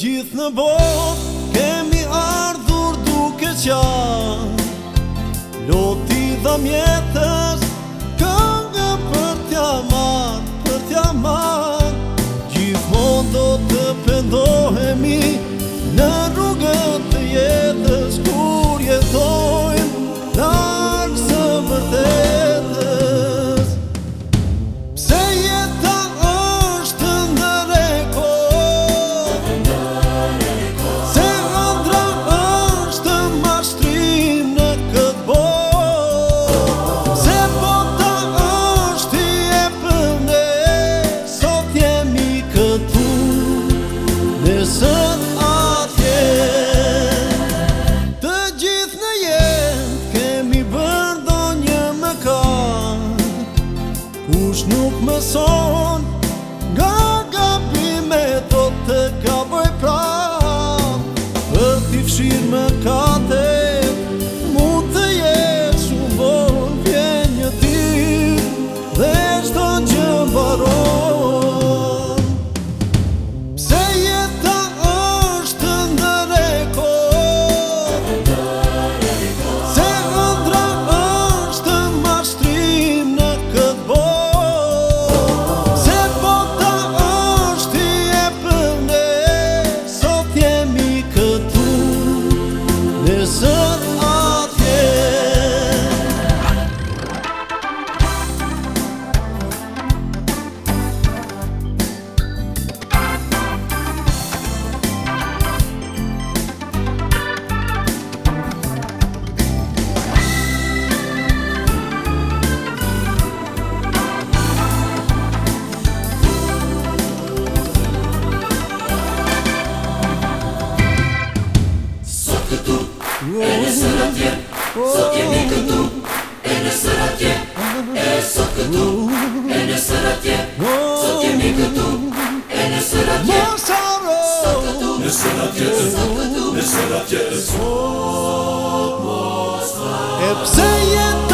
gjithë në botë Kemi ardhur duke qanë Loti dhe mjetë më sonë Elle sera Dieu, sauf Dieu mieux que tout. Elle sera Dieu, elle sauf que tout. Elle sera Dieu, sauf Dieu mieux que tout. Elle sera Dieu, sauf que tout. Elle sera Dieu, sauf que tout. Elle sera Dieu, sauf que tout.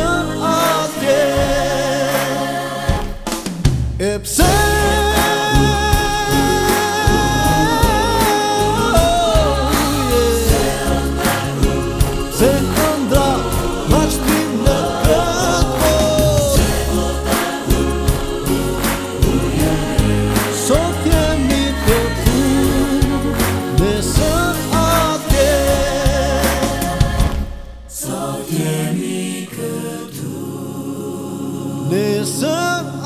listen